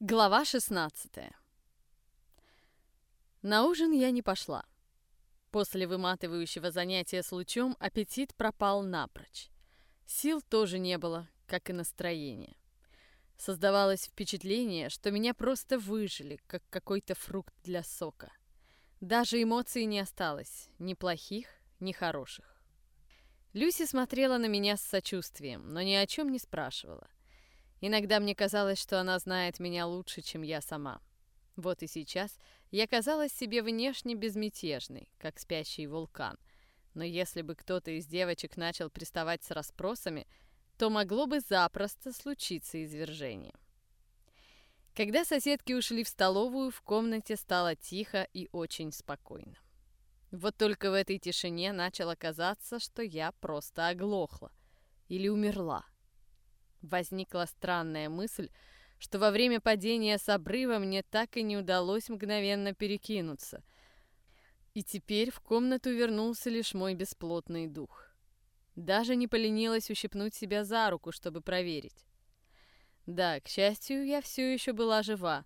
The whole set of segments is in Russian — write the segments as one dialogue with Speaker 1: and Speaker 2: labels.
Speaker 1: Глава 16 На ужин я не пошла. После выматывающего занятия с лучом аппетит пропал напрочь. Сил тоже не было, как и настроение. Создавалось впечатление, что меня просто выжили, как какой-то фрукт для сока. Даже эмоций не осталось, ни плохих, ни хороших. Люси смотрела на меня с сочувствием, но ни о чем не спрашивала. Иногда мне казалось, что она знает меня лучше, чем я сама. Вот и сейчас я казалась себе внешне безмятежной, как спящий вулкан. Но если бы кто-то из девочек начал приставать с расспросами, то могло бы запросто случиться извержение. Когда соседки ушли в столовую, в комнате стало тихо и очень спокойно. Вот только в этой тишине начало казаться, что я просто оглохла или умерла. Возникла странная мысль, что во время падения с обрыва мне так и не удалось мгновенно перекинуться. И теперь в комнату вернулся лишь мой бесплотный дух. Даже не поленилась ущипнуть себя за руку, чтобы проверить. Да, к счастью, я все еще была жива,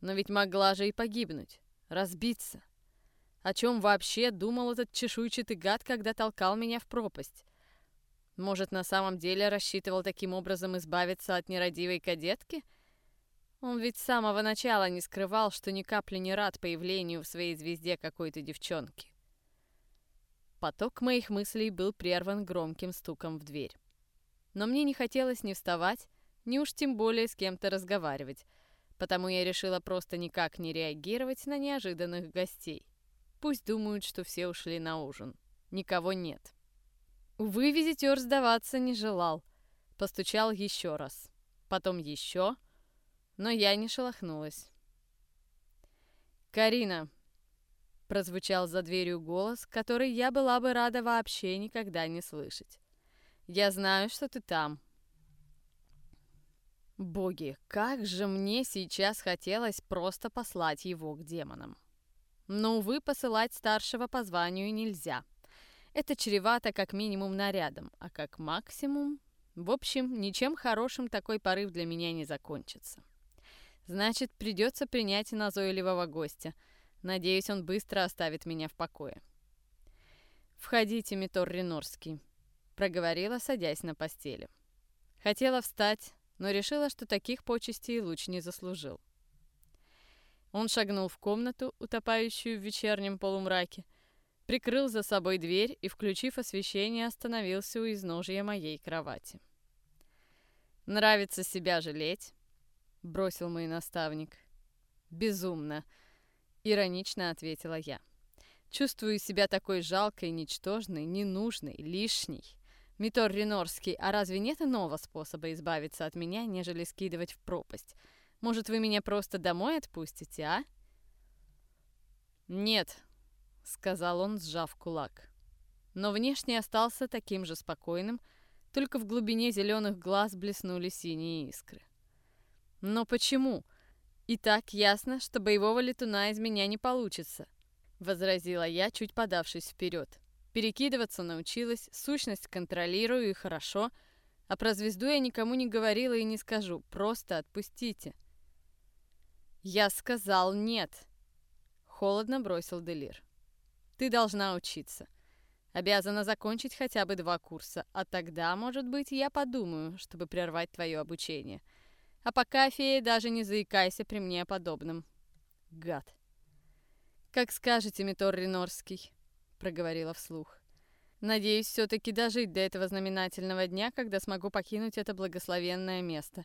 Speaker 1: но ведь могла же и погибнуть, разбиться. О чем вообще думал этот чешуйчатый гад, когда толкал меня в пропасть? Может, на самом деле рассчитывал таким образом избавиться от нерадивой кадетки? Он ведь с самого начала не скрывал, что ни капли не рад появлению в своей звезде какой-то девчонки. Поток моих мыслей был прерван громким стуком в дверь. Но мне не хотелось ни вставать, ни уж тем более с кем-то разговаривать, потому я решила просто никак не реагировать на неожиданных гостей. Пусть думают, что все ушли на ужин. Никого нет. Увы, визитер сдаваться не желал. Постучал еще раз. Потом еще. Но я не шелохнулась. «Карина!» Прозвучал за дверью голос, который я была бы рада вообще никогда не слышать. «Я знаю, что ты там». Боги, как же мне сейчас хотелось просто послать его к демонам. Но, увы, посылать старшего по званию нельзя. Это чревато как минимум нарядом, а как максимум... В общем, ничем хорошим такой порыв для меня не закончится. Значит, придется принять назойливого гостя. Надеюсь, он быстро оставит меня в покое. «Входите, Митор Ренорский», — проговорила, садясь на постели. Хотела встать, но решила, что таких почестей луч не заслужил. Он шагнул в комнату, утопающую в вечернем полумраке, прикрыл за собой дверь и, включив освещение, остановился у изножья моей кровати. «Нравится себя жалеть?» — бросил мой наставник. «Безумно!» — иронично ответила я. «Чувствую себя такой жалкой, ничтожной, ненужной, лишней. Митор Ренорский, а разве нет иного способа избавиться от меня, нежели скидывать в пропасть? Может, вы меня просто домой отпустите, а?» «Нет», — сказал он, сжав кулак. Но внешне остался таким же спокойным, только в глубине зеленых глаз блеснули синие искры. «Но почему? И так ясно, что боевого летуна из меня не получится», — возразила я, чуть подавшись вперед. Перекидываться научилась, сущность контролирую и хорошо, а про звезду я никому не говорила и не скажу, просто отпустите. «Я сказал нет», — холодно бросил Делир. Ты должна учиться. Обязана закончить хотя бы два курса, а тогда, может быть, я подумаю, чтобы прервать твое обучение. А пока, фея, даже не заикайся при мне о подобном. Гад. «Как скажете, Митор Ренорский», — проговорила вслух. «Надеюсь все-таки дожить до этого знаменательного дня, когда смогу покинуть это благословенное место,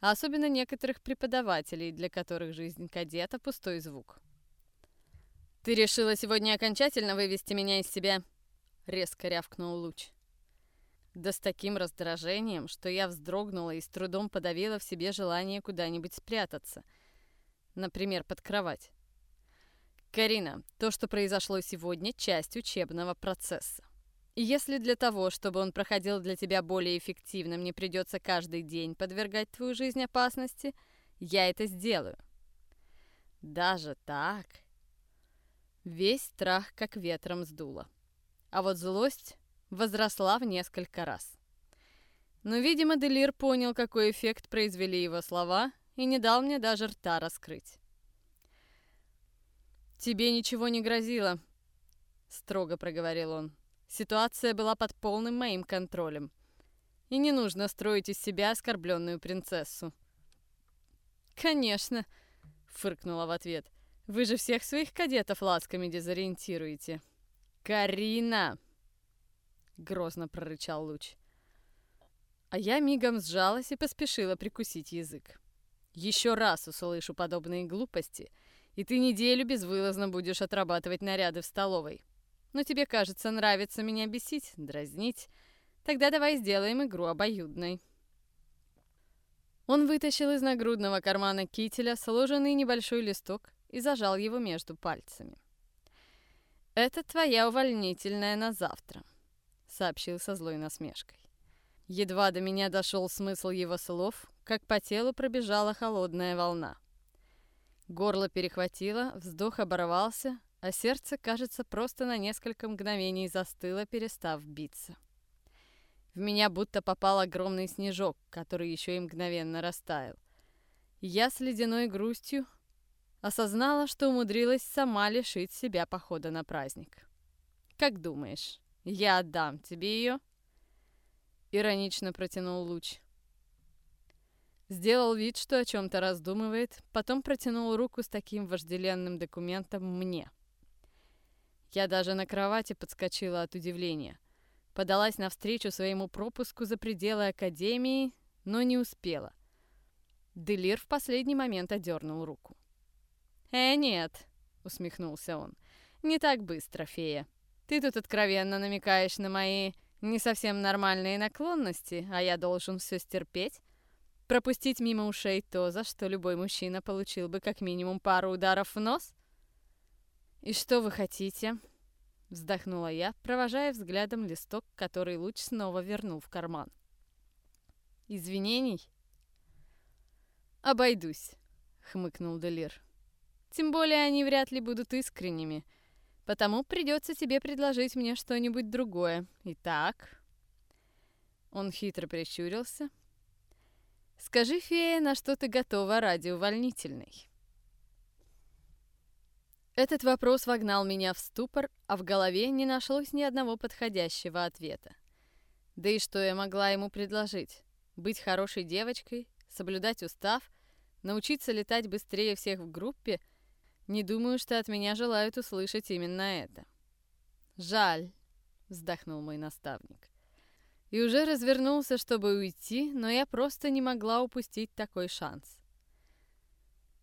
Speaker 1: а особенно некоторых преподавателей, для которых жизнь кадета — пустой звук». «Ты решила сегодня окончательно вывести меня из себя?» — резко рявкнул Луч. Да с таким раздражением, что я вздрогнула и с трудом подавила в себе желание куда-нибудь спрятаться. Например, под кровать. «Карина, то, что произошло сегодня, часть учебного процесса. И если для того, чтобы он проходил для тебя более эффективно, мне придется каждый день подвергать твою жизнь опасности, я это сделаю». «Даже так?» Весь страх как ветром сдуло. А вот злость возросла в несколько раз. Но, видимо, Делир понял, какой эффект произвели его слова, и не дал мне даже рта раскрыть. «Тебе ничего не грозило», — строго проговорил он. «Ситуация была под полным моим контролем. И не нужно строить из себя оскорбленную принцессу». «Конечно», — фыркнула в ответ. «Вы же всех своих кадетов ласками дезориентируете». «Карина!» — грозно прорычал Луч. А я мигом сжалась и поспешила прикусить язык. Еще раз услышу подобные глупости, и ты неделю безвылазно будешь отрабатывать наряды в столовой. Но тебе, кажется, нравится меня бесить, дразнить. Тогда давай сделаем игру обоюдной. Он вытащил из нагрудного кармана кителя сложенный небольшой листок и зажал его между пальцами. «Это твоя увольнительная на завтра», — сообщил со злой насмешкой. Едва до меня дошел смысл его слов, как по телу пробежала холодная волна. Горло перехватило, вздох оборвался, а сердце, кажется, просто на несколько мгновений застыло, перестав биться. В меня будто попал огромный снежок, который еще и мгновенно растаял. Я с ледяной грустью осознала, что умудрилась сама лишить себя похода на праздник. «Как думаешь, я отдам тебе ее?» Иронично протянул луч. Сделал вид, что о чем-то раздумывает, потом протянул руку с таким вожделенным документом мне. Я даже на кровати подскочила от удивления. Подалась навстречу своему пропуску за пределы академии, но не успела. Делир в последний момент одернул руку. «Э, нет», — усмехнулся он, — «не так быстро, фея. Ты тут откровенно намекаешь на мои не совсем нормальные наклонности, а я должен все стерпеть, Пропустить мимо ушей то, за что любой мужчина получил бы как минимум пару ударов в нос? «И что вы хотите?» Вздохнула я, провожая взглядом листок, который луч снова вернул в карман. «Извинений?» «Обойдусь», — хмыкнул Делир. «Тем более они вряд ли будут искренними, потому придется тебе предложить мне что-нибудь другое. Итак...» Он хитро прищурился, Скажи, фея, на что ты готова ради увольнительной?» Этот вопрос вогнал меня в ступор, а в голове не нашлось ни одного подходящего ответа. Да и что я могла ему предложить? Быть хорошей девочкой, соблюдать устав, научиться летать быстрее всех в группе? Не думаю, что от меня желают услышать именно это. «Жаль», — вздохнул мой наставник и уже развернулся, чтобы уйти, но я просто не могла упустить такой шанс.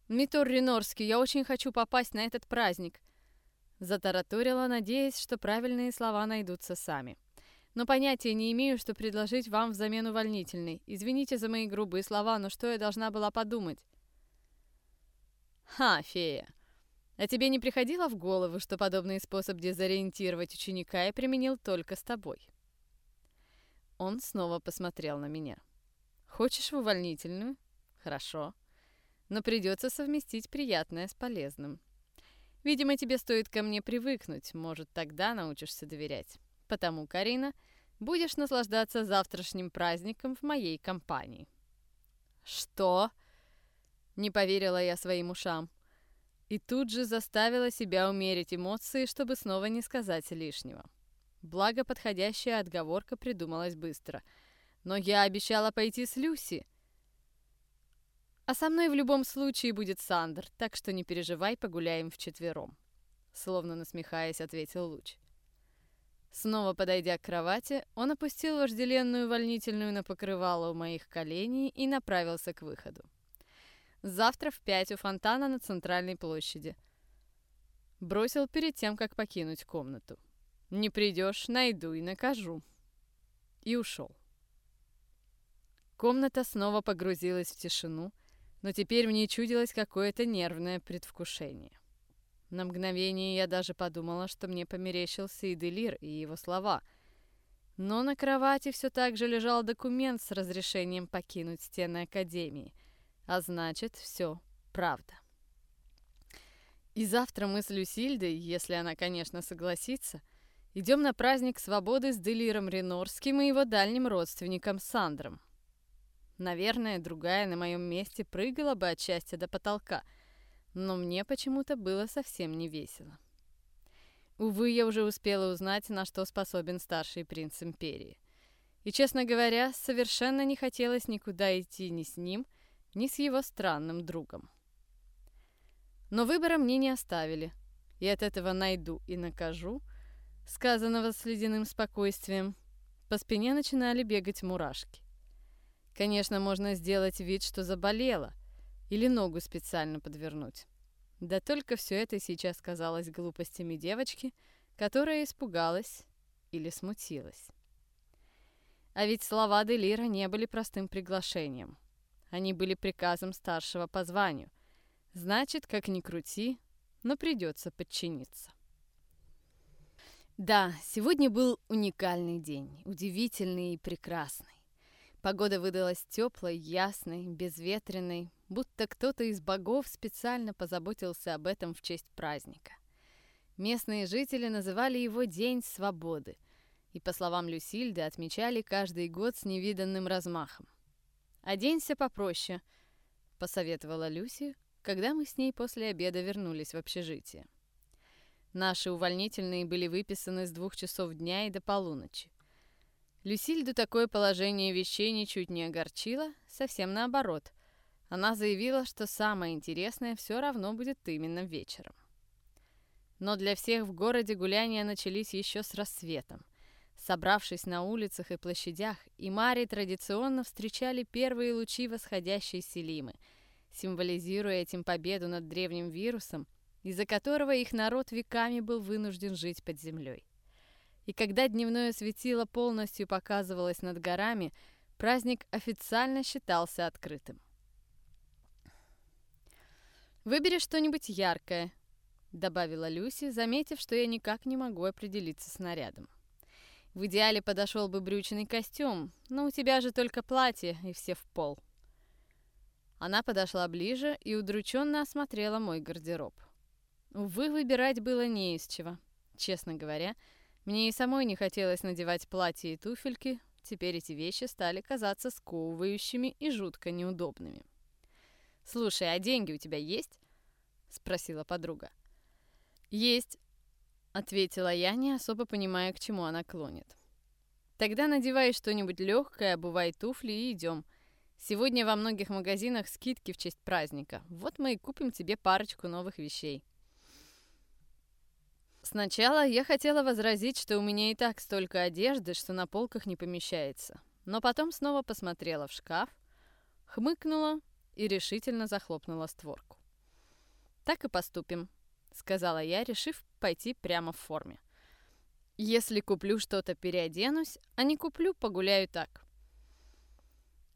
Speaker 1: «Митор Ренорский, я очень хочу попасть на этот праздник», затараторила, надеясь, что правильные слова найдутся сами. «Но понятия не имею, что предложить вам взамен увольнительной. Извините за мои грубые слова, но что я должна была подумать?» «Ха, фея, а тебе не приходило в голову, что подобный способ дезориентировать ученика я применил только с тобой?» Он снова посмотрел на меня. «Хочешь в увольнительную? Хорошо. Но придется совместить приятное с полезным. Видимо, тебе стоит ко мне привыкнуть, может, тогда научишься доверять. Потому, Карина, будешь наслаждаться завтрашним праздником в моей компании». «Что?» Не поверила я своим ушам. И тут же заставила себя умерить эмоции, чтобы снова не сказать лишнего. Благо, подходящая отговорка придумалась быстро. Но я обещала пойти с Люси. А со мной в любом случае будет Сандер, так что не переживай, погуляем вчетвером. Словно насмехаясь, ответил Луч. Снова подойдя к кровати, он опустил вожделенную увольнительную на покрывало у моих коленей и направился к выходу. Завтра в пять у фонтана на центральной площади. Бросил перед тем, как покинуть комнату. Не придешь, найду и накажу. И ушел. Комната снова погрузилась в тишину, но теперь мне чудилось какое-то нервное предвкушение. На мгновение я даже подумала, что мне померещился и Делир, и его слова. Но на кровати все так же лежал документ с разрешением покинуть стены Академии. А значит, все правда. И завтра мы с Люсильдой, если она, конечно, согласится, — Идем на праздник свободы с Делиром Ренорским и его дальним родственником Сандром. Наверное, другая на моем месте прыгала бы от счастья до потолка, но мне почему-то было совсем не весело. Увы, я уже успела узнать, на что способен старший принц Империи. И, честно говоря, совершенно не хотелось никуда идти ни с ним, ни с его странным другом. Но выбора мне не оставили, и от этого найду и накажу, сказанного с ледяным спокойствием, по спине начинали бегать мурашки. Конечно, можно сделать вид, что заболела, или ногу специально подвернуть. Да только все это сейчас казалось глупостями девочки, которая испугалась или смутилась. А ведь слова Делира не были простым приглашением. Они были приказом старшего по званию. Значит, как ни крути, но придется подчиниться. Да, сегодня был уникальный день, удивительный и прекрасный. Погода выдалась теплой, ясной, безветренной, будто кто-то из богов специально позаботился об этом в честь праздника. Местные жители называли его День свободы, и, по словам Люсильды, отмечали каждый год с невиданным размахом. «Оденься попроще», — посоветовала Люси, когда мы с ней после обеда вернулись в общежитие. Наши увольнительные были выписаны с двух часов дня и до полуночи. Люсильду такое положение вещей ничуть не огорчило, совсем наоборот. Она заявила, что самое интересное все равно будет именно вечером. Но для всех в городе гуляния начались еще с рассветом. Собравшись на улицах и площадях, и Мари традиционно встречали первые лучи восходящей Селимы, символизируя этим победу над древним вирусом, из-за которого их народ веками был вынужден жить под землей и когда дневное светило полностью показывалось над горами, праздник официально считался открытым. «Выбери что-нибудь яркое», — добавила Люси, заметив, что я никак не могу определиться с нарядом. «В идеале подошел бы брючный костюм, но у тебя же только платье, и все в пол». Она подошла ближе и удрученно осмотрела мой гардероб. Увы, выбирать было не из чего. Честно говоря, — мне и самой не хотелось надевать платье и туфельки, теперь эти вещи стали казаться сковывающими и жутко неудобными. «Слушай, а деньги у тебя есть?» — спросила подруга. «Есть», — ответила я, не особо понимая, к чему она клонит. «Тогда надевай что-нибудь легкое, обувай туфли и идем. Сегодня во многих магазинах скидки в честь праздника. Вот мы и купим тебе парочку новых вещей». Сначала я хотела возразить, что у меня и так столько одежды, что на полках не помещается. Но потом снова посмотрела в шкаф, хмыкнула и решительно захлопнула створку. «Так и поступим», — сказала я, решив пойти прямо в форме. «Если куплю что-то, переоденусь, а не куплю, погуляю так».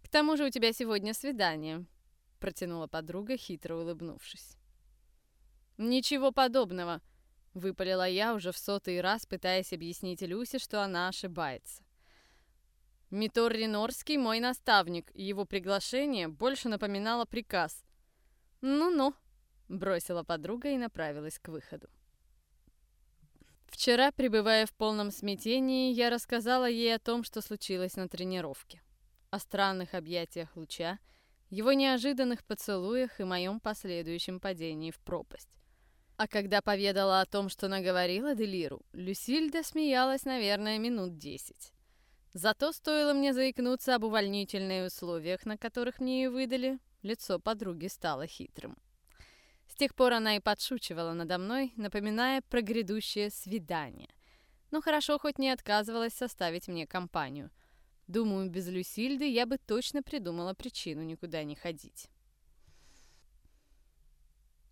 Speaker 1: «К тому же у тебя сегодня свидание», — протянула подруга, хитро улыбнувшись. «Ничего подобного», — Выпалила я уже в сотый раз, пытаясь объяснить Люсе, что она ошибается. Митор Ринорский мой наставник, и его приглашение больше напоминало приказ. «Ну-ну», — бросила подруга и направилась к выходу. Вчера, пребывая в полном смятении, я рассказала ей о том, что случилось на тренировке. О странных объятиях луча, его неожиданных поцелуях и моем последующем падении в пропасть. А когда поведала о том, что наговорила Делиру, Люсильда смеялась, наверное, минут десять. Зато стоило мне заикнуться об увольнительных условиях, на которых мне ее выдали, лицо подруги стало хитрым. Тех пор она и подшучивала надо мной, напоминая про грядущее свидание. Но хорошо хоть не отказывалась составить мне компанию. Думаю, без Люсильды я бы точно придумала причину никуда не ходить.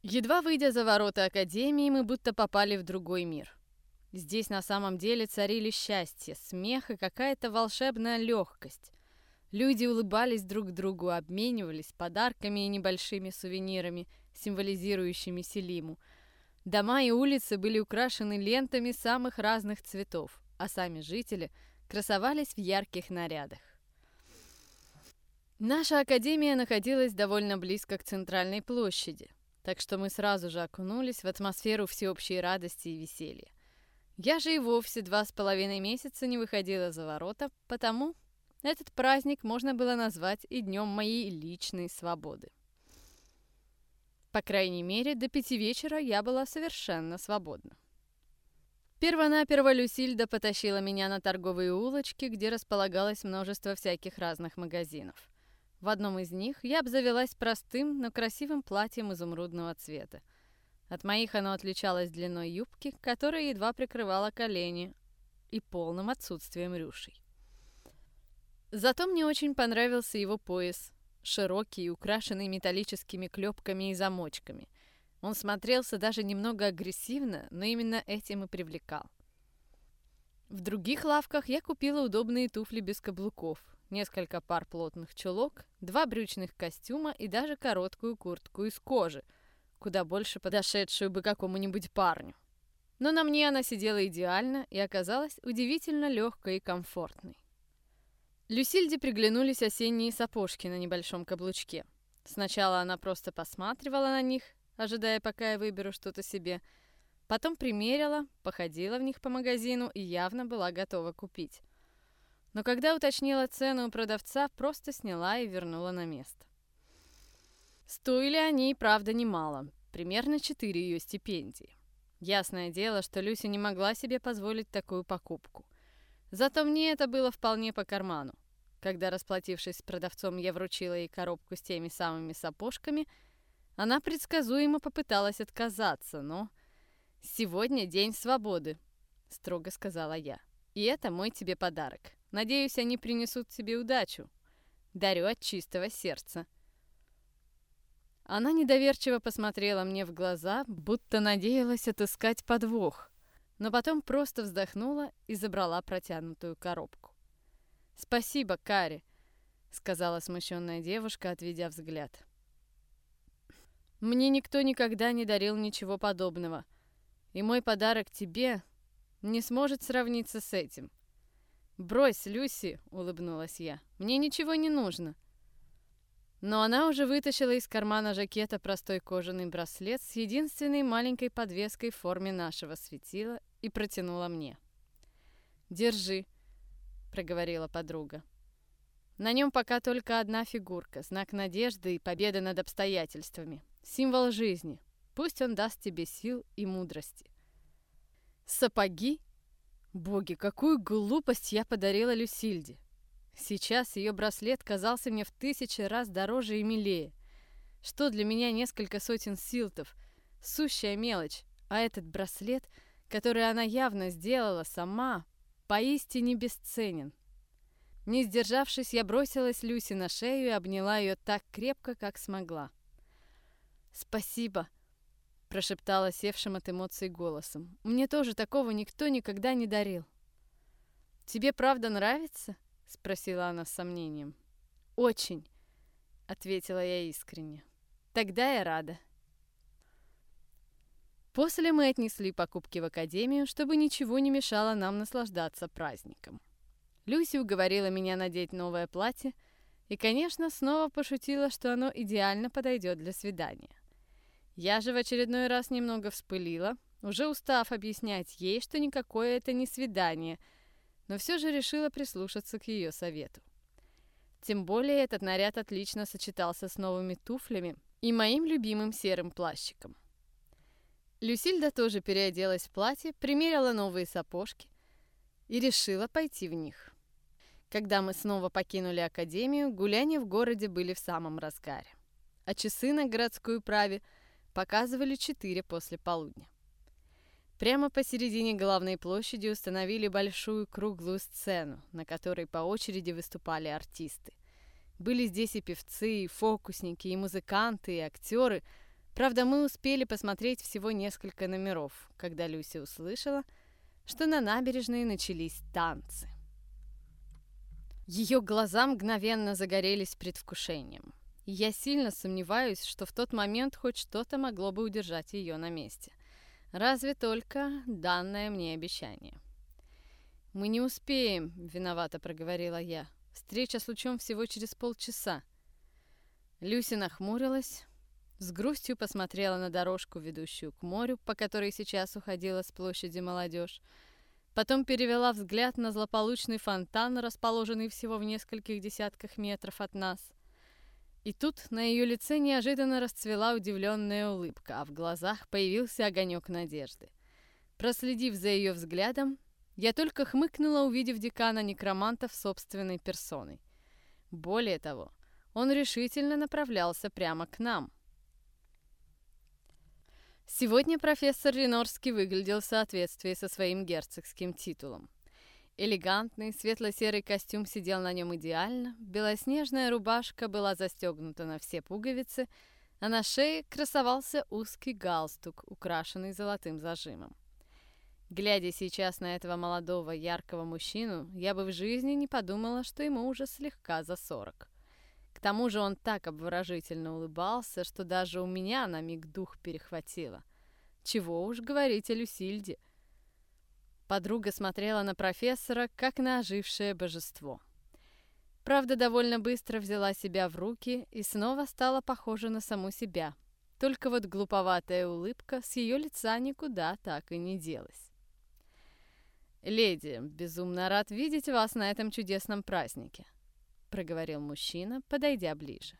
Speaker 1: Едва выйдя за ворота Академии, мы будто попали в другой мир. Здесь на самом деле царили счастье, смех и какая-то волшебная легкость. Люди улыбались друг другу, обменивались подарками и небольшими сувенирами, символизирующими Селиму. Дома и улицы были украшены лентами самых разных цветов, а сами жители красовались в ярких нарядах. Наша академия находилась довольно близко к центральной площади так что мы сразу же окунулись в атмосферу всеобщей радости и веселья. Я же и вовсе два с половиной месяца не выходила за ворота, потому этот праздник можно было назвать и днем моей личной свободы. По крайней мере, до пяти вечера я была совершенно свободна. Первонаперво Люсильда потащила меня на торговые улочки, где располагалось множество всяких разных магазинов. В одном из них я обзавелась простым, но красивым платьем изумрудного цвета. От моих оно отличалось длиной юбки, которая едва прикрывала колени, и полным отсутствием рюшей. Зато мне очень понравился его пояс, широкий украшенный металлическими клепками и замочками. Он смотрелся даже немного агрессивно, но именно этим и привлекал. В других лавках я купила удобные туфли без каблуков, несколько пар плотных чулок, два брючных костюма и даже короткую куртку из кожи, куда больше подошедшую бы какому-нибудь парню. Но на мне она сидела идеально и оказалась удивительно легкой и комфортной. Люсильде приглянулись осенние сапожки на небольшом каблучке. Сначала она просто посматривала на них, ожидая, пока я выберу что-то себе. Потом примерила, походила в них по магазину и явно была готова купить. Но когда уточнила цену у продавца, просто сняла и вернула на место. Стоили они, правда, немало, примерно 4 ее стипендии. Ясное дело, что Люся не могла себе позволить такую покупку – Зато мне это было вполне по карману. Когда, расплатившись с продавцом, я вручила ей коробку с теми самыми сапожками, она предсказуемо попыталась отказаться, но... «Сегодня день свободы», — строго сказала я. «И это мой тебе подарок. Надеюсь, они принесут тебе удачу. Дарю от чистого сердца». Она недоверчиво посмотрела мне в глаза, будто надеялась отыскать подвох но потом просто вздохнула и забрала протянутую коробку. «Спасибо, Кари», — сказала смущенная девушка, отведя взгляд. «Мне никто никогда не дарил ничего подобного, и мой подарок тебе не сможет сравниться с этим». «Брось, Люси», — улыбнулась я, — «мне ничего не нужно». Но она уже вытащила из кармана жакета простой кожаный браслет с единственной маленькой подвеской в форме нашего светила и протянула мне. «Держи», — проговорила подруга. На нем пока только одна фигурка, знак надежды и победы над обстоятельствами, символ жизни. Пусть он даст тебе сил и мудрости. Сапоги? Боги, какую глупость я подарила Люсильде. Сейчас ее браслет казался мне в тысячи раз дороже и милее. Что для меня несколько сотен силтов? Сущая мелочь. А этот браслет, который она явно сделала сама, поистине бесценен. Не сдержавшись, я бросилась Люси на шею и обняла ее так крепко, как смогла. «Спасибо», — прошептала севшим от эмоций голосом. «Мне тоже такого никто никогда не дарил». «Тебе правда нравится?» — спросила она с сомнением. «Очень», — ответила я искренне. «Тогда я рада». После мы отнесли покупки в академию, чтобы ничего не мешало нам наслаждаться праздником. Люси уговорила меня надеть новое платье и, конечно, снова пошутила, что оно идеально подойдет для свидания. Я же в очередной раз немного вспылила, уже устав объяснять ей, что никакое это не свидание — но все же решила прислушаться к ее совету. Тем более этот наряд отлично сочетался с новыми туфлями и моим любимым серым плащиком. Люсильда тоже переоделась в платье, примерила новые сапожки и решила пойти в них. Когда мы снова покинули академию, гуляния в городе были в самом разгаре, а часы на городскую праве показывали 4 после полудня. Прямо посередине главной площади установили большую круглую сцену, на которой по очереди выступали артисты. Были здесь и певцы, и фокусники, и музыканты, и актеры. Правда, мы успели посмотреть всего несколько номеров, когда Люся услышала, что на набережной начались танцы. Ее глаза мгновенно загорелись предвкушением. Я сильно сомневаюсь, что в тот момент хоть что-то могло бы удержать ее на месте – Разве только данное мне обещание. «Мы не успеем», — виновато проговорила я. «Встреча с лучом всего через полчаса». Люси нахмурилась, с грустью посмотрела на дорожку, ведущую к морю, по которой сейчас уходила с площади молодежь, Потом перевела взгляд на злополучный фонтан, расположенный всего в нескольких десятках метров от нас. И тут на ее лице неожиданно расцвела удивленная улыбка, а в глазах появился огонек надежды. Проследив за ее взглядом, я только хмыкнула, увидев декана некромантов собственной персоной. Более того, он решительно направлялся прямо к нам. Сегодня профессор Ренорский выглядел в соответствии со своим герцогским титулом. Элегантный светло-серый костюм сидел на нем идеально, белоснежная рубашка была застегнута на все пуговицы, а на шее красовался узкий галстук, украшенный золотым зажимом. Глядя сейчас на этого молодого, яркого мужчину, я бы в жизни не подумала, что ему уже слегка за сорок. К тому же он так обворожительно улыбался, что даже у меня на миг дух перехватило. Чего уж говорить о Люсильде. Подруга смотрела на профессора, как на ожившее божество. Правда, довольно быстро взяла себя в руки и снова стала похожа на саму себя. Только вот глуповатая улыбка с ее лица никуда так и не делась. «Леди, безумно рад видеть вас на этом чудесном празднике», — проговорил мужчина, подойдя ближе.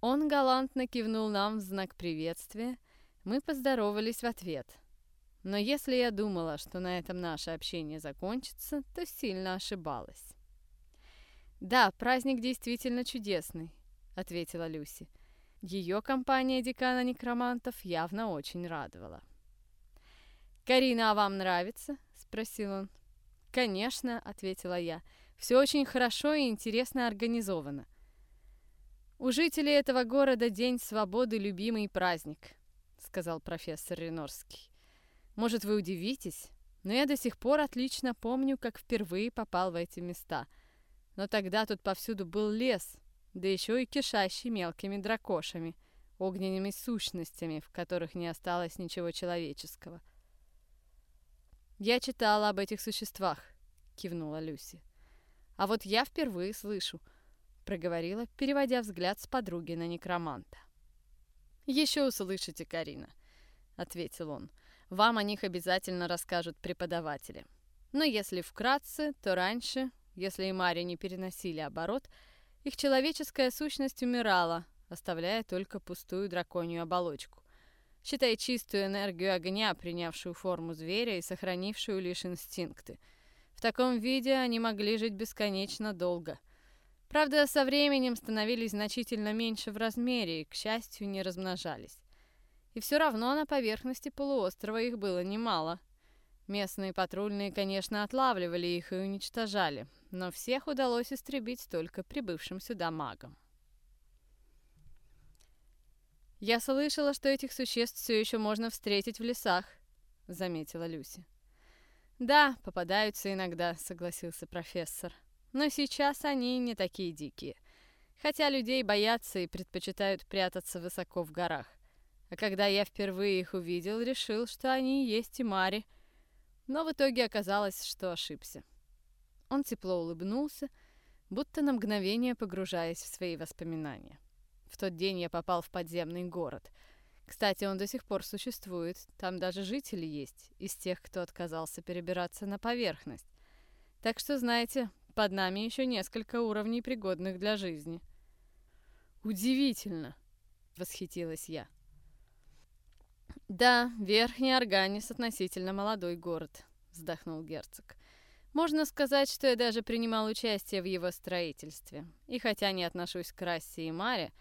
Speaker 1: Он галантно кивнул нам в знак приветствия, мы поздоровались в ответ — но если я думала, что на этом наше общение закончится, то сильно ошибалась. «Да, праздник действительно чудесный», — ответила Люси. Ее компания декана некромантов явно очень радовала. «Карина, а вам нравится?» — спросил он. «Конечно», — ответила я. «Все очень хорошо и интересно организовано. У жителей этого города День свободы — любимый праздник», — сказал профессор Ренорский. Может, вы удивитесь, но я до сих пор отлично помню, как впервые попал в эти места. Но тогда тут повсюду был лес, да еще и кишащий мелкими дракошами, огненными сущностями, в которых не осталось ничего человеческого. «Я читала об этих существах», — кивнула Люси. «А вот я впервые слышу», — проговорила, переводя взгляд с подруги на некроманта. «Еще услышите, Карина», — ответил он. Вам о них обязательно расскажут преподаватели. Но если вкратце, то раньше, если и Мари не переносили оборот, их человеческая сущность умирала, оставляя только пустую драконью оболочку. Считай чистую энергию огня, принявшую форму зверя и сохранившую лишь инстинкты. В таком виде они могли жить бесконечно долго. Правда, со временем становились значительно меньше в размере и, к счастью, не размножались. И все равно на поверхности полуострова их было немало. Местные патрульные, конечно, отлавливали их и уничтожали, но всех удалось истребить только прибывшим сюда магам. «Я слышала, что этих существ все еще можно встретить в лесах», — заметила Люси. «Да, попадаются иногда», — согласился профессор. «Но сейчас они не такие дикие. Хотя людей боятся и предпочитают прятаться высоко в горах. А когда я впервые их увидел, решил, что они есть и Мари. Но в итоге оказалось, что ошибся. Он тепло улыбнулся, будто на мгновение погружаясь в свои воспоминания. В тот день я попал в подземный город. Кстати, он до сих пор существует. Там даже жители есть, из тех, кто отказался перебираться на поверхность. Так что, знаете, под нами еще несколько уровней, пригодных для жизни. «Удивительно!» — восхитилась я. «Да, Верхний Арганис относительно молодой город», — вздохнул герцог. «Можно сказать, что я даже принимал участие в его строительстве. И хотя не отношусь к расе и Маре,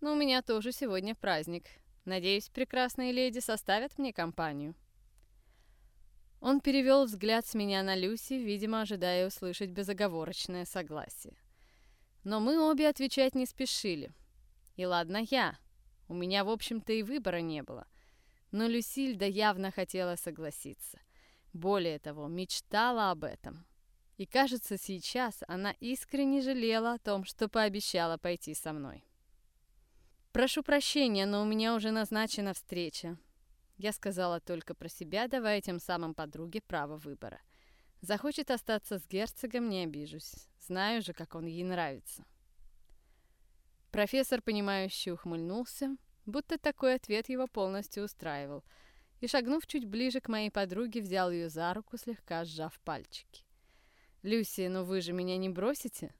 Speaker 1: но у меня тоже сегодня праздник. Надеюсь, прекрасные леди составят мне компанию». Он перевел взгляд с меня на Люси, видимо, ожидая услышать безоговорочное согласие. Но мы обе отвечать не спешили. И ладно я. У меня, в общем-то, и выбора не было. Но Люсильда явно хотела согласиться. Более того, мечтала об этом. И кажется, сейчас она искренне жалела о том, что пообещала пойти со мной. «Прошу прощения, но у меня уже назначена встреча». Я сказала только про себя, давая тем самым подруге право выбора. Захочет остаться с герцогом, не обижусь. Знаю же, как он ей нравится. Профессор, понимающе ухмыльнулся, будто такой ответ его полностью устраивал, и, шагнув чуть ближе к моей подруге, взял ее за руку, слегка сжав пальчики. «Люси, ну вы же меня не бросите?»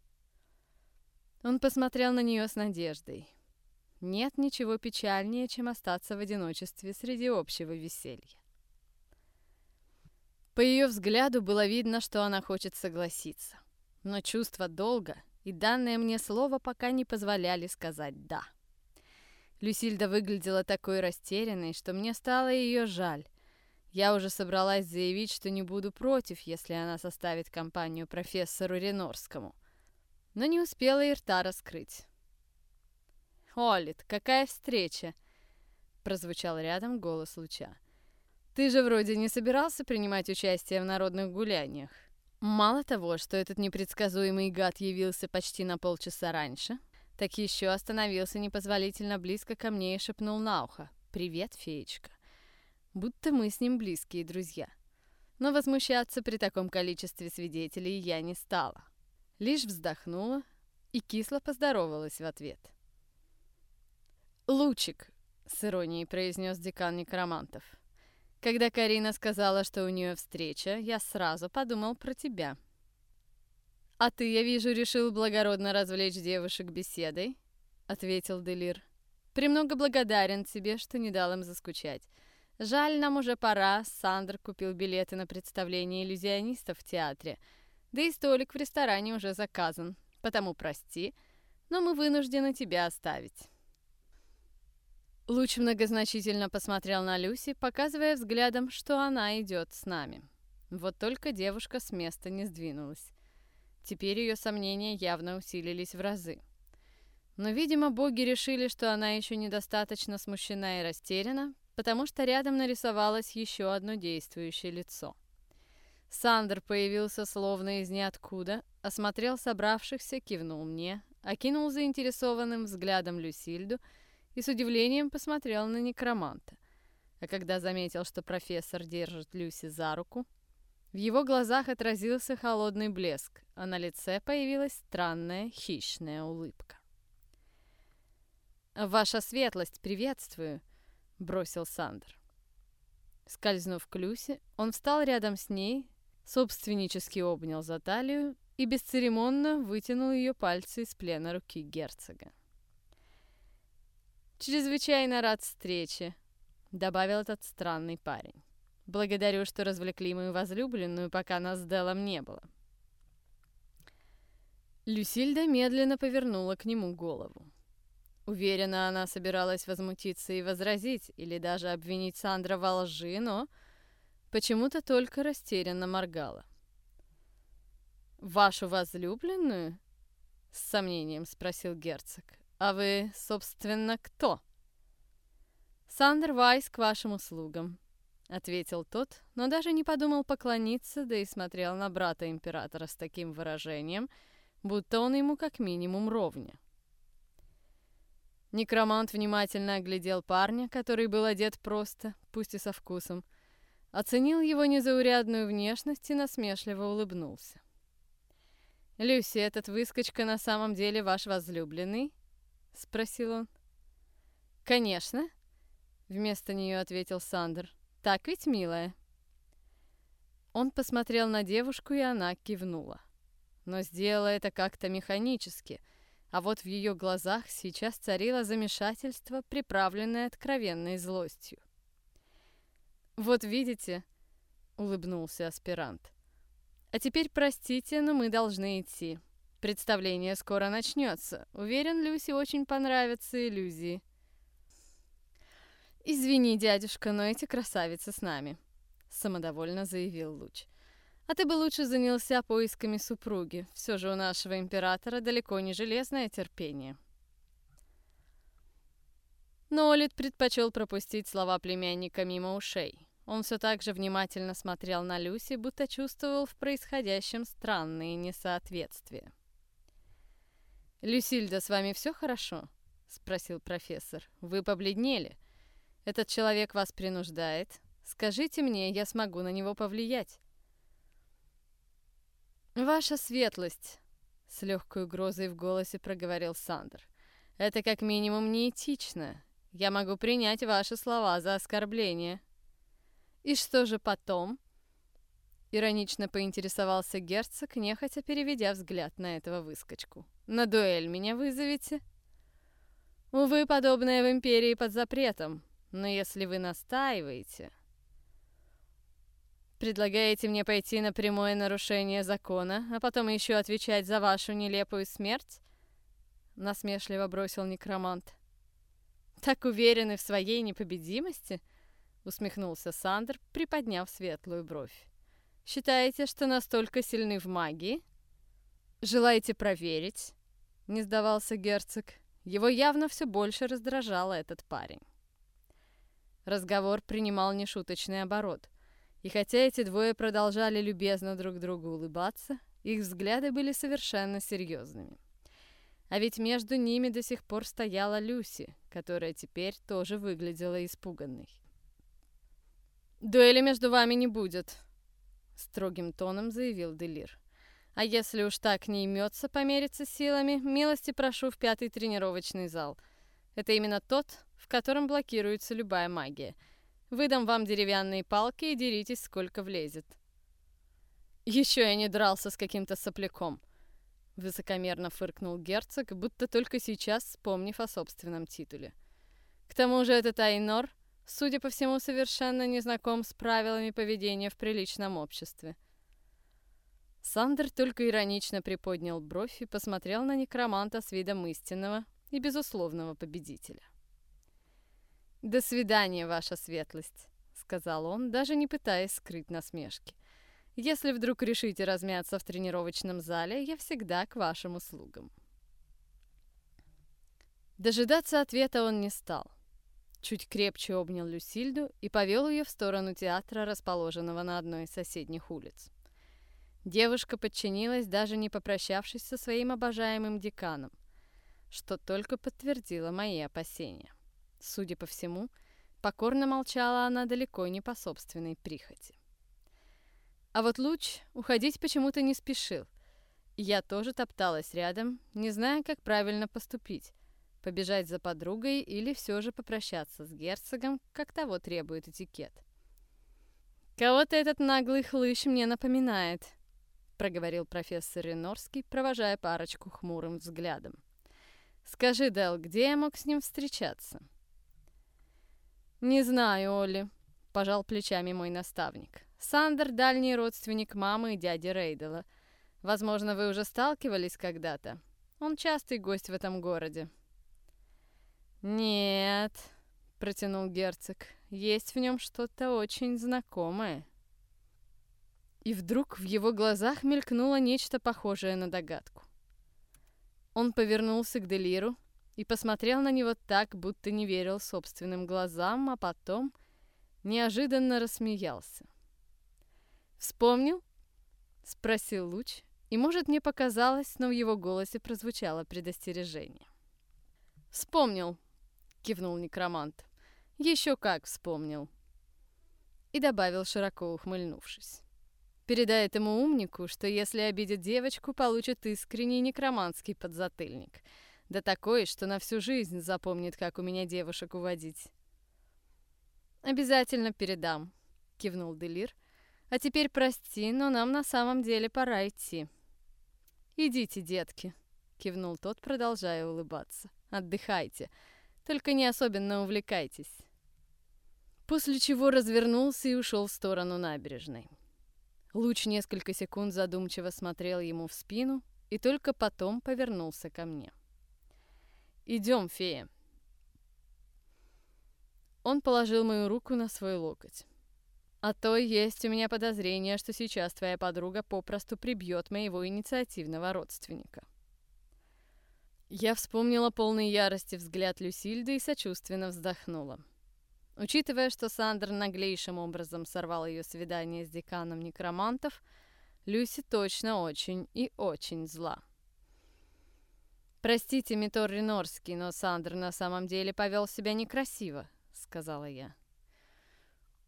Speaker 1: Он посмотрел на нее с надеждой. Нет ничего печальнее, чем остаться в одиночестве среди общего веселья. По ее взгляду было видно, что она хочет согласиться. Но чувство долга и данное мне слово пока не позволяли сказать «да». Люсильда выглядела такой растерянной, что мне стало ее жаль. Я уже собралась заявить, что не буду против, если она составит компанию профессору Ренорскому. Но не успела и рта раскрыть. «Олит, какая встреча!» — прозвучал рядом голос Луча. «Ты же вроде не собирался принимать участие в народных гуляниях?» Мало того, что этот непредсказуемый гад явился почти на полчаса раньше, так еще остановился непозволительно близко ко мне и шепнул на ухо «Привет, феечка». Будто мы с ним близкие друзья. Но возмущаться при таком количестве свидетелей я не стала. Лишь вздохнула и кисло поздоровалась в ответ. «Лучик», — с иронией произнес декан некромантов. Когда Карина сказала, что у нее встреча, я сразу подумал про тебя. «А ты, я вижу, решил благородно развлечь девушек беседой», — ответил Делир. «Премного благодарен тебе, что не дал им заскучать. Жаль, нам уже пора. Сандр купил билеты на представление иллюзионистов в театре. Да и столик в ресторане уже заказан. Потому прости, но мы вынуждены тебя оставить». Луч многозначительно посмотрел на Люси, показывая взглядом, что она идет с нами. Вот только девушка с места не сдвинулась. Теперь ее сомнения явно усилились в разы. Но, видимо, боги решили, что она еще недостаточно смущена и растеряна, потому что рядом нарисовалось еще одно действующее лицо. Сандер появился словно из ниоткуда, осмотрел собравшихся, кивнул мне, окинул заинтересованным взглядом Люсильду — и с удивлением посмотрел на некроманта. А когда заметил, что профессор держит Люси за руку, в его глазах отразился холодный блеск, а на лице появилась странная хищная улыбка. «Ваша светлость, приветствую!» — бросил Сандер. Скользнув к Люсе, он встал рядом с ней, собственнически обнял за талию и бесцеремонно вытянул ее пальцы из плена руки герцога. «Чрезвычайно рад встрече», — добавил этот странный парень. «Благодарю, что развлекли мою возлюбленную, пока нас с Делом не было». Люсильда медленно повернула к нему голову. Уверена, она собиралась возмутиться и возразить, или даже обвинить Сандра во лжи, но почему-то только растерянно моргала. «Вашу возлюбленную?» — с сомнением спросил герцог. «А вы, собственно, кто?» «Сандер Вайс к вашим услугам», — ответил тот, но даже не подумал поклониться, да и смотрел на брата императора с таким выражением, будто он ему как минимум ровня. Некромант внимательно оглядел парня, который был одет просто, пусть и со вкусом, оценил его незаурядную внешность и насмешливо улыбнулся. «Люси, этот выскочка на самом деле ваш возлюбленный?» — спросил он. «Конечно», — вместо нее ответил Сандер. «Так ведь, милая?» Он посмотрел на девушку, и она кивнула. Но сделала это как-то механически, а вот в ее глазах сейчас царило замешательство, приправленное откровенной злостью. «Вот видите», — улыбнулся аспирант. «А теперь простите, но мы должны идти. Представление скоро начнется. Уверен, Люси очень понравятся иллюзии. «Извини, дядюшка, но эти красавицы с нами», — самодовольно заявил Луч. «А ты бы лучше занялся поисками супруги. Все же у нашего императора далеко не железное терпение». Но Олит предпочел пропустить слова племянника мимо ушей. Он все так же внимательно смотрел на Люси, будто чувствовал в происходящем странные несоответствия. «Люсильда, с вами все хорошо?» — спросил профессор. «Вы побледнели. Этот человек вас принуждает. Скажите мне, я смогу на него повлиять». «Ваша светлость», — с легкой угрозой в голосе проговорил Сандер. «Это как минимум неэтично. Я могу принять ваши слова за оскорбление». «И что же потом?» Иронично поинтересовался герцог, нехотя переведя взгляд на этого выскочку. «На дуэль меня вызовете?» «Увы, подобное в Империи под запретом, но если вы настаиваете...» «Предлагаете мне пойти на прямое нарушение закона, а потом еще отвечать за вашу нелепую смерть?» Насмешливо бросил некромант. «Так уверены в своей непобедимости?» Усмехнулся Сандер, приподняв светлую бровь. Считаете, что настолько сильны в магии? Желаете проверить? Не сдавался герцог. Его явно все больше раздражал этот парень. Разговор принимал нешуточный оборот. И хотя эти двое продолжали любезно друг другу улыбаться, их взгляды были совершенно серьезными. А ведь между ними до сих пор стояла Люси, которая теперь тоже выглядела испуганной. «Дуэли между вами не будет», — строгим тоном заявил Делир. «А если уж так не имется помериться силами, милости прошу в пятый тренировочный зал. Это именно тот, в котором блокируется любая магия. Выдам вам деревянные палки и деритесь, сколько влезет». «Еще я не дрался с каким-то сопляком», — высокомерно фыркнул герцог, будто только сейчас вспомнив о собственном титуле. «К тому же этот Айнор судя по всему, совершенно не знаком с правилами поведения в приличном обществе. Сандер только иронично приподнял бровь и посмотрел на некроманта с видом истинного и безусловного победителя. «До свидания, ваша светлость», — сказал он, даже не пытаясь скрыть насмешки. «Если вдруг решите размяться в тренировочном зале, я всегда к вашим услугам». Дожидаться ответа он не стал чуть крепче обнял Люсильду и повел ее в сторону театра, расположенного на одной из соседних улиц. Девушка подчинилась, даже не попрощавшись со своим обожаемым деканом, что только подтвердило мои опасения. Судя по всему, покорно молчала она далеко не по собственной прихоти. А вот Луч уходить почему-то не спешил. Я тоже топталась рядом, не зная, как правильно поступить, побежать за подругой или все же попрощаться с герцогом, как того требует этикет. «Кого-то этот наглый хлыщ мне напоминает», — проговорил профессор Ренорский, провожая парочку хмурым взглядом. «Скажи, Дел, где я мог с ним встречаться?» «Не знаю, Оли», — пожал плечами мой наставник. «Сандер — дальний родственник мамы и дяди Рейдела. Возможно, вы уже сталкивались когда-то. Он частый гость в этом городе». «Нет», — протянул герцог, — «есть в нем что-то очень знакомое». И вдруг в его глазах мелькнуло нечто похожее на догадку. Он повернулся к Делиру и посмотрел на него так, будто не верил собственным глазам, а потом неожиданно рассмеялся. «Вспомнил?» — спросил Луч, и, может, мне показалось, но в его голосе прозвучало предостережение. «Вспомнил», кивнул некромант. Еще как вспомнил. И добавил, широко ухмыльнувшись. Передай этому умнику, что если обидит девочку, получит искренний некроманский подзатыльник. Да такой, что на всю жизнь запомнит, как у меня девушек уводить. «Обязательно передам», — кивнул Делир. «А теперь прости, но нам на самом деле пора идти». «Идите, детки», — кивнул тот, продолжая улыбаться. «Отдыхайте. Только не особенно увлекайтесь. После чего развернулся и ушел в сторону набережной. Луч несколько секунд задумчиво смотрел ему в спину и только потом повернулся ко мне. «Идем, фея». Он положил мою руку на свой локоть. «А то есть у меня подозрение, что сейчас твоя подруга попросту прибьет моего инициативного родственника». Я вспомнила полный ярости взгляд Люсильды и сочувственно вздохнула. Учитывая, что Сандер наглейшим образом сорвал ее свидание с деканом некромантов, Люси точно очень и очень зла. «Простите, Митор Ринорский, но Сандер на самом деле повел себя некрасиво», — сказала я.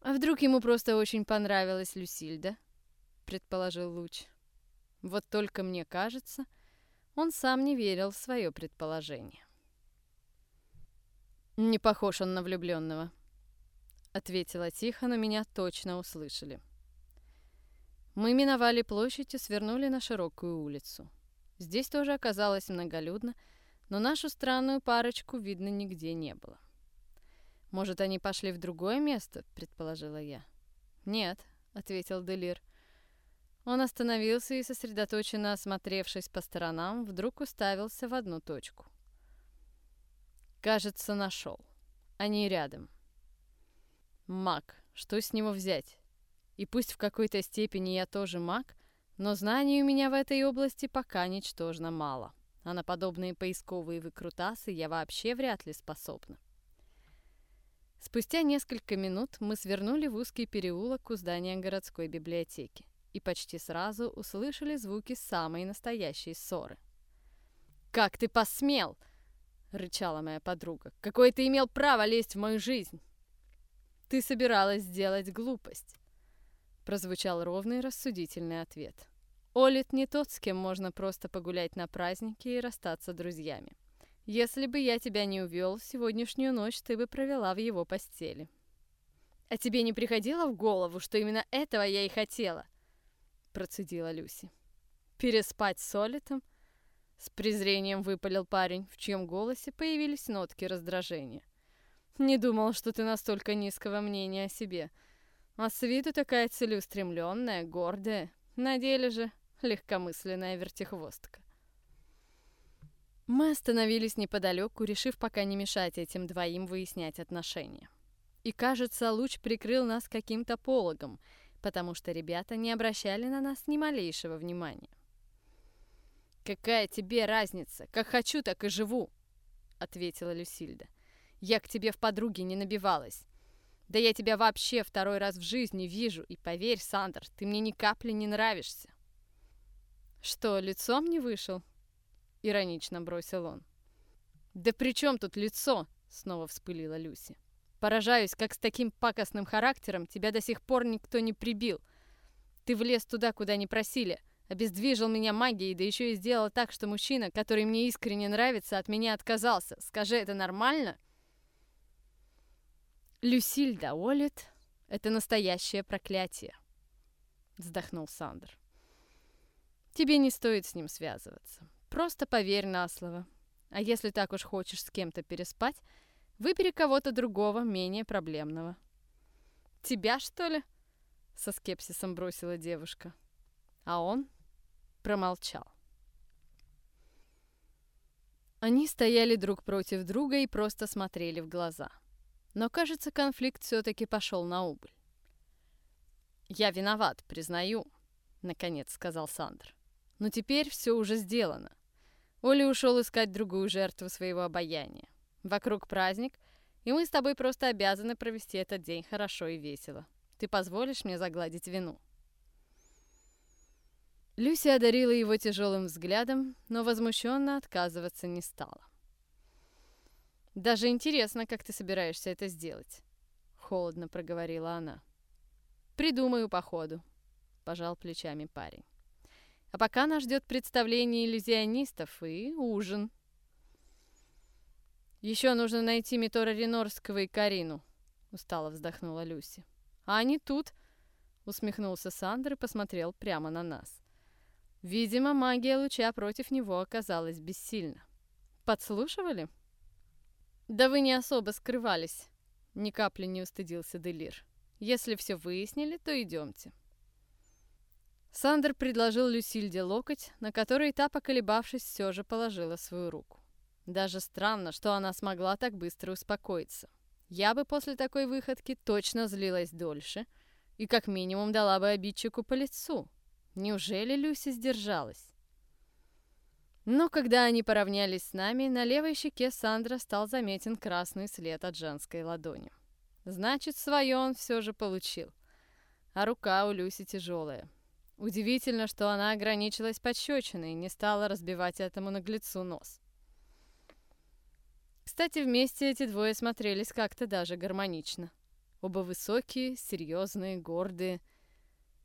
Speaker 1: «А вдруг ему просто очень понравилась Люсильда?» — предположил Луч. «Вот только мне кажется, он сам не верил в свое предположение. «Не похож он на влюбленного», — ответила тихо, но меня точно услышали. Мы миновали площадь и свернули на широкую улицу. Здесь тоже оказалось многолюдно, но нашу странную парочку видно нигде не было. «Может, они пошли в другое место?» — предположила я. «Нет», — ответил Делир. Он остановился и, сосредоточенно осмотревшись по сторонам, вдруг уставился в одну точку. «Кажется, нашел. Они рядом». «Маг. Что с него взять? И пусть в какой-то степени я тоже маг, но знаний у меня в этой области пока ничтожно мало, а на подобные поисковые выкрутасы я вообще вряд ли способна». Спустя несколько минут мы свернули в узкий переулок у здания городской библиотеки и почти сразу услышали звуки самой настоящей ссоры. «Как ты посмел!» — рычала моя подруга. «Какое ты имел право лезть в мою жизнь?» «Ты собиралась сделать глупость», — прозвучал ровный рассудительный ответ. «Олит не тот, с кем можно просто погулять на празднике и расстаться друзьями. Если бы я тебя не увел, сегодняшнюю ночь ты бы провела в его постели». «А тебе не приходило в голову, что именно этого я и хотела?» процедила Люси. «Переспать с Солитом?» С презрением выпалил парень, в чьем голосе появились нотки раздражения. «Не думал, что ты настолько низкого мнения о себе. А с виду такая целеустремленная, гордая. На деле же легкомысленная вертихвостка». Мы остановились неподалеку, решив пока не мешать этим двоим выяснять отношения. И, кажется, луч прикрыл нас каким-то пологом — потому что ребята не обращали на нас ни малейшего внимания. «Какая тебе разница? Как хочу, так и живу!» — ответила Люсильда. «Я к тебе в подруге не набивалась. Да я тебя вообще второй раз в жизни вижу, и поверь, Сандер, ты мне ни капли не нравишься». «Что, лицом не вышел?» — иронично бросил он. «Да при чем тут лицо?» — снова вспылила Люси. Поражаюсь, как с таким пакостным характером тебя до сих пор никто не прибил. Ты влез туда, куда не просили, обездвижил меня магией, да еще и сделал так, что мужчина, который мне искренне нравится, от меня отказался. Скажи, это нормально? Люсильда Олит — это настоящее проклятие, вздохнул Сандер. Тебе не стоит с ним связываться. Просто поверь на слово. А если так уж хочешь с кем-то переспать, Выбери кого-то другого, менее проблемного. «Тебя, что ли?» — со скепсисом бросила девушка. А он промолчал. Они стояли друг против друга и просто смотрели в глаза. Но, кажется, конфликт все-таки пошел на убыль. «Я виноват, признаю», — наконец сказал Сандр. «Но теперь все уже сделано. Оля ушел искать другую жертву своего обаяния. Вокруг праздник, и мы с тобой просто обязаны провести этот день хорошо и весело. Ты позволишь мне загладить вину?» Люси одарила его тяжелым взглядом, но возмущенно отказываться не стала. «Даже интересно, как ты собираешься это сделать», — холодно проговорила она. «Придумаю по ходу», — пожал плечами парень. «А пока нас ждет представление иллюзионистов и ужин». «Еще нужно найти Митора Ренорского и Карину», — устало вздохнула Люси. «А они тут», — усмехнулся Сандер и посмотрел прямо на нас. Видимо, магия луча против него оказалась бессильна. «Подслушивали?» «Да вы не особо скрывались», — ни капли не устыдился Делир. «Если все выяснили, то идемте». Сандер предложил Люсильде локоть, на который та, поколебавшись, все же положила свою руку. Даже странно, что она смогла так быстро успокоиться. Я бы после такой выходки точно злилась дольше и как минимум дала бы обидчику по лицу. Неужели Люси сдержалась? Но когда они поравнялись с нами, на левой щеке Сандра стал заметен красный след от женской ладони. Значит, свое он все же получил. А рука у Люси тяжелая. Удивительно, что она ограничилась пощечиной и не стала разбивать этому наглецу нос. Кстати, вместе эти двое смотрелись как-то даже гармонично. Оба высокие, серьезные, гордые.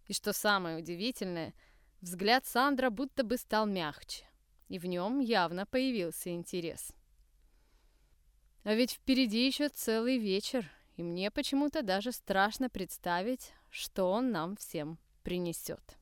Speaker 1: И что самое удивительное, взгляд Сандра будто бы стал мягче, и в нем явно появился интерес. А ведь впереди еще целый вечер, И мне почему-то даже страшно представить, что он нам всем принесет.